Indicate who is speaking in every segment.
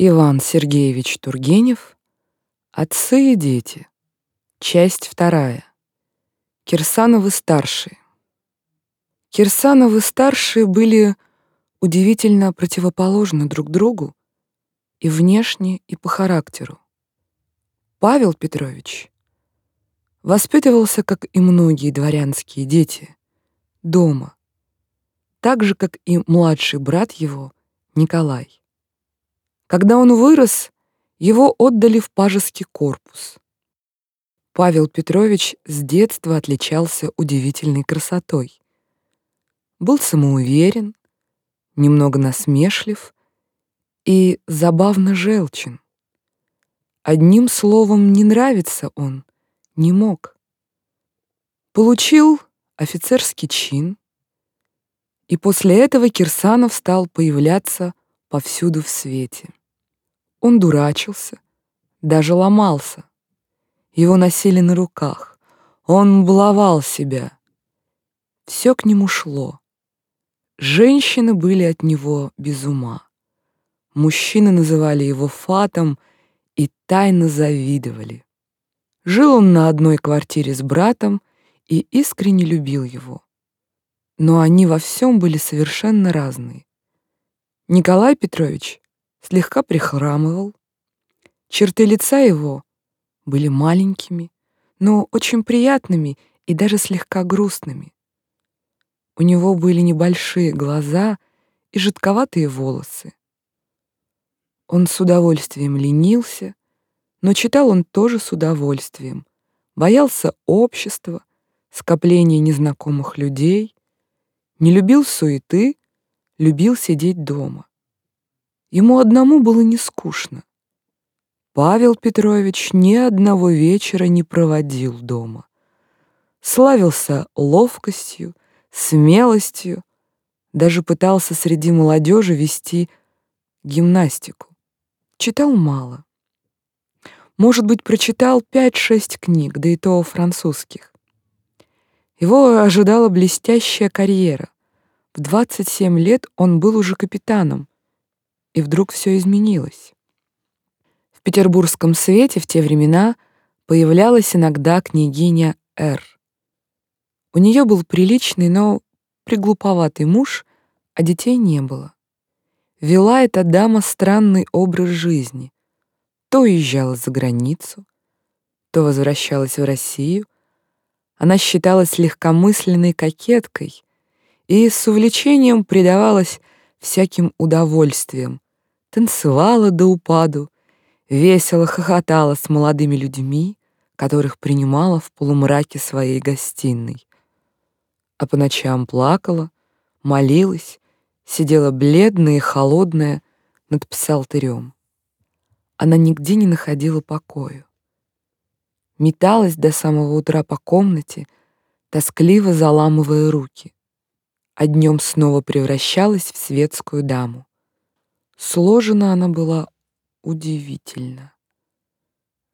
Speaker 1: Иван Сергеевич Тургенев «Отцы и дети». Часть вторая. Кирсановы-старшие. Кирсановы-старшие были удивительно противоположны друг другу и внешне, и по характеру. Павел Петрович воспитывался, как и многие дворянские дети, дома, так же, как и младший брат его, Николай. Когда он вырос, его отдали в пажеский корпус. Павел Петрович с детства отличался удивительной красотой. Был самоуверен, немного насмешлив и забавно желчен. Одним словом, не нравится он, не мог. Получил офицерский чин, и после этого Кирсанов стал появляться повсюду в свете. Он дурачился, даже ломался. Его носили на руках. Он баловал себя. Все к нему шло. Женщины были от него без ума. Мужчины называли его фатом и тайно завидовали. Жил он на одной квартире с братом и искренне любил его. Но они во всем были совершенно разные. Николай Петрович слегка прихрамывал. Черты лица его были маленькими, но очень приятными и даже слегка грустными. У него были небольшие глаза и жидковатые волосы. Он с удовольствием ленился, но читал он тоже с удовольствием, боялся общества, скопления незнакомых людей, не любил суеты, любил сидеть дома. Ему одному было не скучно. Павел Петрович ни одного вечера не проводил дома. Славился ловкостью, смелостью, даже пытался среди молодежи вести гимнастику. Читал мало. Может быть, прочитал пять-шесть книг, да и то французских. Его ожидала блестящая карьера. В 27 лет он был уже капитаном, и вдруг все изменилось. В петербургском свете в те времена появлялась иногда княгиня Р. У нее был приличный, но приглуповатый муж, а детей не было. Вела эта дама странный образ жизни. То уезжала за границу, то возвращалась в Россию. Она считалась легкомысленной кокеткой и с увлечением предавалась всяким удовольствием, танцевала до упаду, весело хохотала с молодыми людьми, которых принимала в полумраке своей гостиной. А по ночам плакала, молилась, сидела бледная и холодная над псалтырем. Она нигде не находила покою. Металась до самого утра по комнате, тоскливо заламывая руки а днем снова превращалась в светскую даму. Сложена она была удивительно.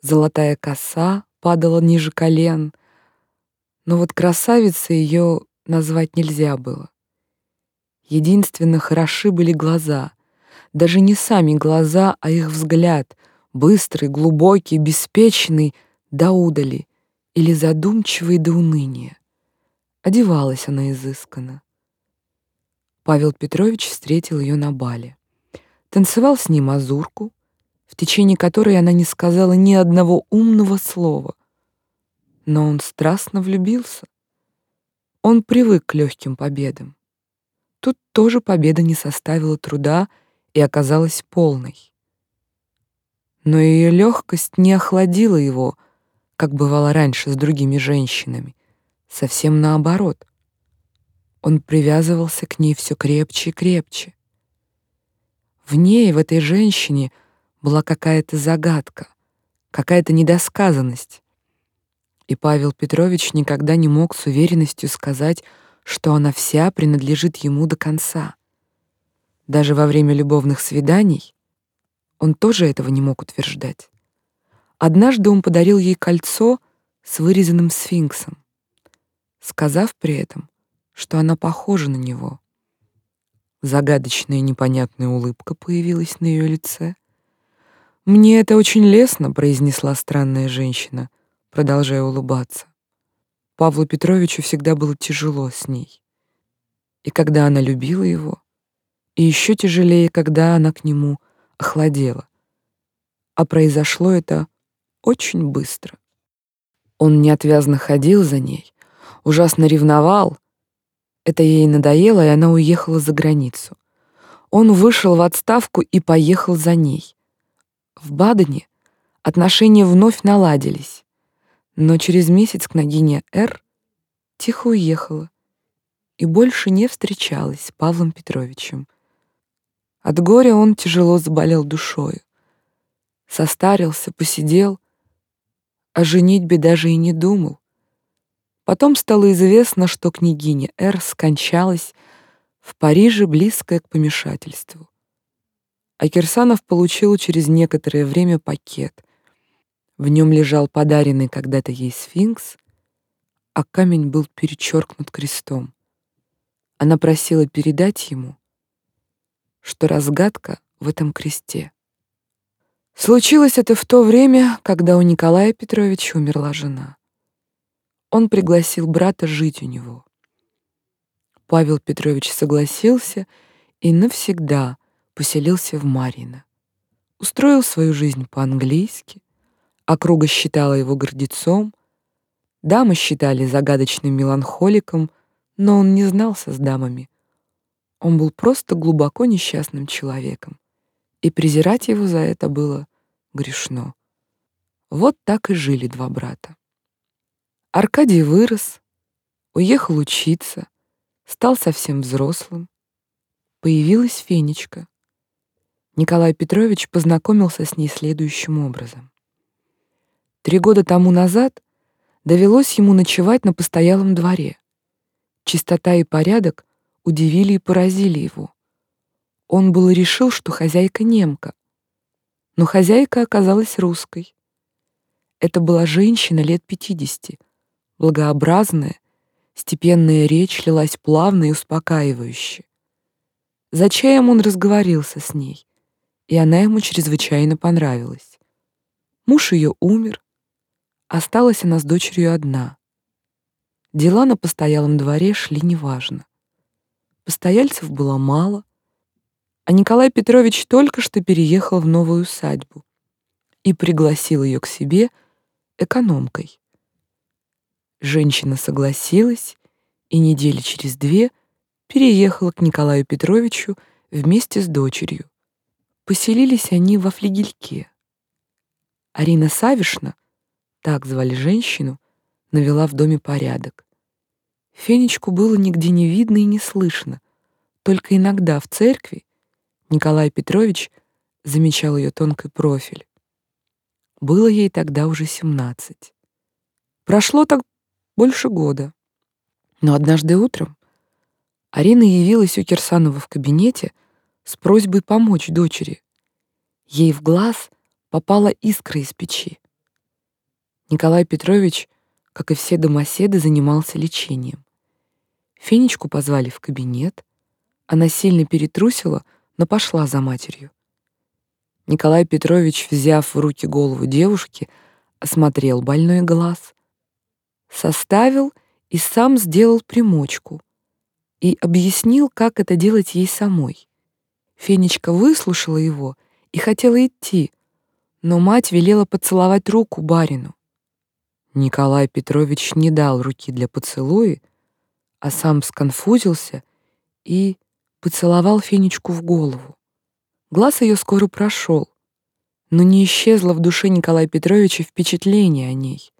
Speaker 1: Золотая коса падала ниже колен, но вот красавицей ее назвать нельзя было. Единственно хороши были глаза, даже не сами глаза, а их взгляд, быстрый, глубокий, беспечный, до удали или задумчивый до уныния. Одевалась она изысканно. Павел Петрович встретил ее на бале. Танцевал с ней мазурку, в течение которой она не сказала ни одного умного слова. Но он страстно влюбился. Он привык к легким победам. Тут тоже победа не составила труда и оказалась полной. Но ее легкость не охладила его, как бывало раньше с другими женщинами. Совсем наоборот — он привязывался к ней все крепче и крепче. В ней, в этой женщине, была какая-то загадка, какая-то недосказанность. И Павел Петрович никогда не мог с уверенностью сказать, что она вся принадлежит ему до конца. Даже во время любовных свиданий он тоже этого не мог утверждать. Однажды он подарил ей кольцо с вырезанным сфинксом, сказав при этом, что она похожа на него. Загадочная непонятная улыбка появилась на ее лице. «Мне это очень лестно», — произнесла странная женщина, продолжая улыбаться. Павлу Петровичу всегда было тяжело с ней. И когда она любила его, и еще тяжелее, когда она к нему охладела. А произошло это очень быстро. Он неотвязно ходил за ней, ужасно ревновал. Это ей надоело, и она уехала за границу. Он вышел в отставку и поехал за ней. В Бадене отношения вновь наладились, но через месяц княгиня Р. тихо уехала и больше не встречалась с Павлом Петровичем. От горя он тяжело заболел душою. Состарился, посидел, о женитьбе даже и не думал. Потом стало известно, что княгиня Р. скончалась в Париже, близкая к помешательству а Кирсанов получил через некоторое время пакет. В нем лежал подаренный когда-то ей сфинкс, а камень был перечеркнут крестом. Она просила передать ему, что разгадка в этом кресте. Случилось это в то время, когда у Николая Петровича умерла жена. Он пригласил брата жить у него. Павел Петрович согласился и навсегда поселился в Марино. Устроил свою жизнь по-английски, округа считала его гордецом, дамы считали загадочным меланхоликом, но он не знался с дамами. Он был просто глубоко несчастным человеком, и презирать его за это было грешно. Вот так и жили два брата. Аркадий вырос, уехал учиться, стал совсем взрослым. Появилась Фенечка. Николай Петрович познакомился с ней следующим образом. Три года тому назад довелось ему ночевать на постоялом дворе. Чистота и порядок удивили и поразили его. Он было решил, что хозяйка немка, но хозяйка оказалась русской. Это была женщина лет пятидесяти, благообразная, степенная речь лилась плавно и успокаивающе. За чаем он разговорился с ней, и она ему чрезвычайно понравилась. Муж ее умер, осталась она с дочерью одна. Дела на постоялом дворе шли неважно. Постояльцев было мало, а Николай Петрович только что переехал в новую усадьбу и пригласил ее к себе экономкой. Женщина согласилась и недели через две переехала к Николаю Петровичу вместе с дочерью. Поселились они во флигельке. Арина Савишна, так звали женщину, навела в доме порядок. Фенечку было нигде не видно и не слышно. Только иногда в церкви Николай Петрович замечал ее тонкий профиль. Было ей тогда уже семнадцать. Прошло так больше года. Но однажды утром Арина явилась у Кирсанова в кабинете с просьбой помочь дочери. Ей в глаз попала искра из печи. Николай Петрович, как и все домоседы, занимался лечением. Фенечку позвали в кабинет. Она сильно перетрусила, но пошла за матерью. Николай Петрович, взяв в руки голову девушки, осмотрел больной глаз, составил и сам сделал примочку и объяснил, как это делать ей самой. Фенечка выслушала его и хотела идти, но мать велела поцеловать руку барину. Николай Петрович не дал руки для поцелуя, а сам сконфузился и поцеловал Фенечку в голову. Глаз ее скоро прошел, но не исчезло в душе Николая Петровича впечатление о ней.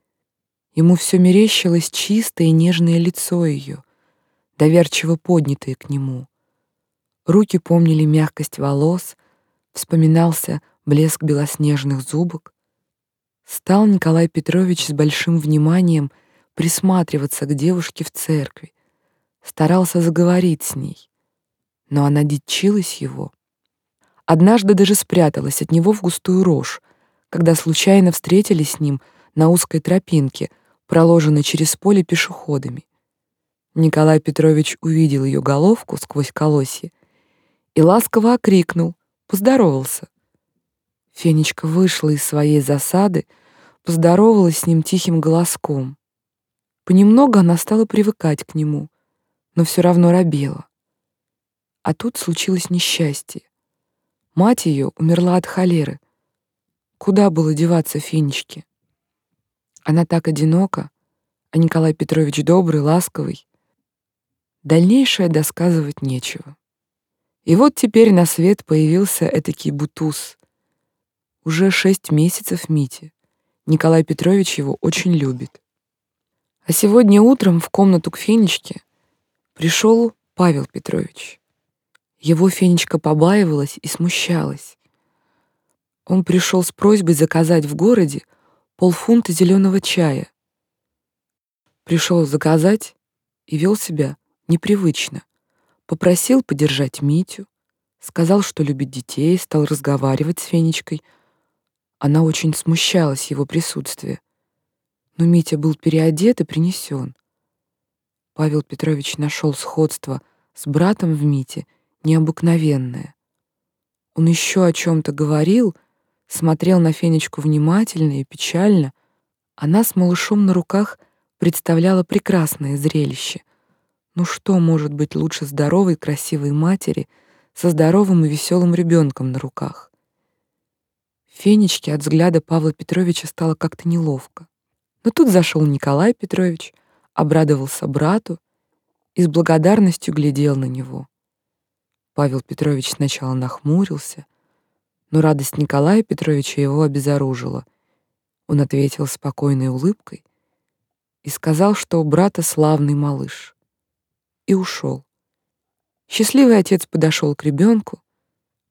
Speaker 1: Ему все мерещилось чистое и нежное лицо ее, доверчиво поднятое к нему. Руки помнили мягкость волос, вспоминался блеск белоснежных зубок. Стал Николай Петрович с большим вниманием присматриваться к девушке в церкви, старался заговорить с ней, но она дичилась его. Однажды даже спряталась от него в густую рожь, когда случайно встретились с ним на узкой тропинке, проложенной через поле пешеходами. Николай Петрович увидел ее головку сквозь колосья и ласково окрикнул, поздоровался. Фенечка вышла из своей засады, поздоровалась с ним тихим голоском. Понемногу она стала привыкать к нему, но все равно робела. А тут случилось несчастье. Мать ее умерла от холеры. Куда было деваться Фенечке? Она так одинока, а Николай Петрович добрый, ласковый. Дальнейшее досказывать нечего. И вот теперь на свет появился этакий бутуз. Уже шесть месяцев Мите. Николай Петрович его очень любит. А сегодня утром в комнату к Фенечке пришел Павел Петрович. Его Фенечка побаивалась и смущалась. Он пришел с просьбой заказать в городе полфунта зеленого чая. Пришел заказать и вел себя непривычно. Попросил подержать Митю, сказал, что любит детей, стал разговаривать с Фенечкой. Она очень смущалась его присутствия. Но Митя был переодет и принесен. Павел Петрович нашел сходство с братом в Мите необыкновенное. Он еще о чем-то говорил, смотрел на Фенечку внимательно и печально. Она с малышом на руках представляла прекрасное зрелище — ну что может быть лучше здоровой, красивой матери со здоровым и веселым ребенком на руках? Фенечке от взгляда Павла Петровича стало как-то неловко. Но тут зашел Николай Петрович, обрадовался брату и с благодарностью глядел на него. Павел Петрович сначала нахмурился, но радость Николая Петровича его обезоружила. Он ответил спокойной улыбкой и сказал, что у брата славный малыш и ушел. Счастливый отец подошел к ребенку,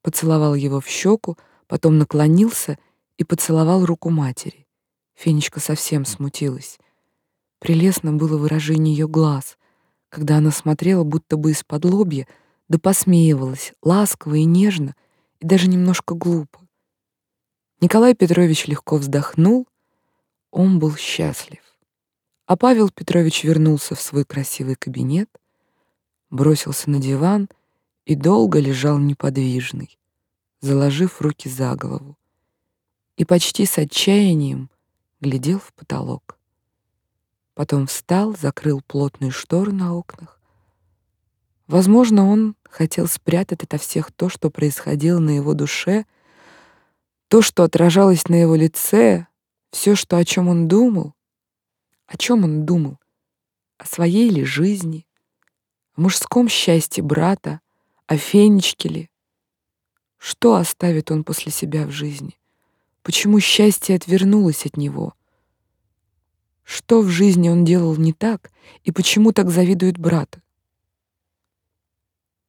Speaker 1: поцеловал его в щеку, потом наклонился и поцеловал руку матери. Фенечка совсем смутилась. Прелестно было выражение ее глаз, когда она смотрела будто бы из-под лобья, да посмеивалась, ласково и нежно, и даже немножко глупо. Николай Петрович легко вздохнул, он был счастлив. А Павел Петрович вернулся в свой красивый кабинет, бросился на диван и долго лежал неподвижный, заложив руки за голову, и почти с отчаянием глядел в потолок. Потом встал, закрыл плотные шторы на окнах. Возможно, он хотел спрятать ото всех то, что происходило на его душе, то, что отражалось на его лице, все, что о чем он думал. О чем он думал? О своей ли жизни? о мужском счастье брата, о Фенечке ли. Что оставит он после себя в жизни? Почему счастье отвернулось от него? Что в жизни он делал не так и почему так завидует брата?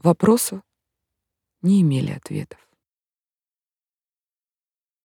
Speaker 1: Вопросов не имели ответов.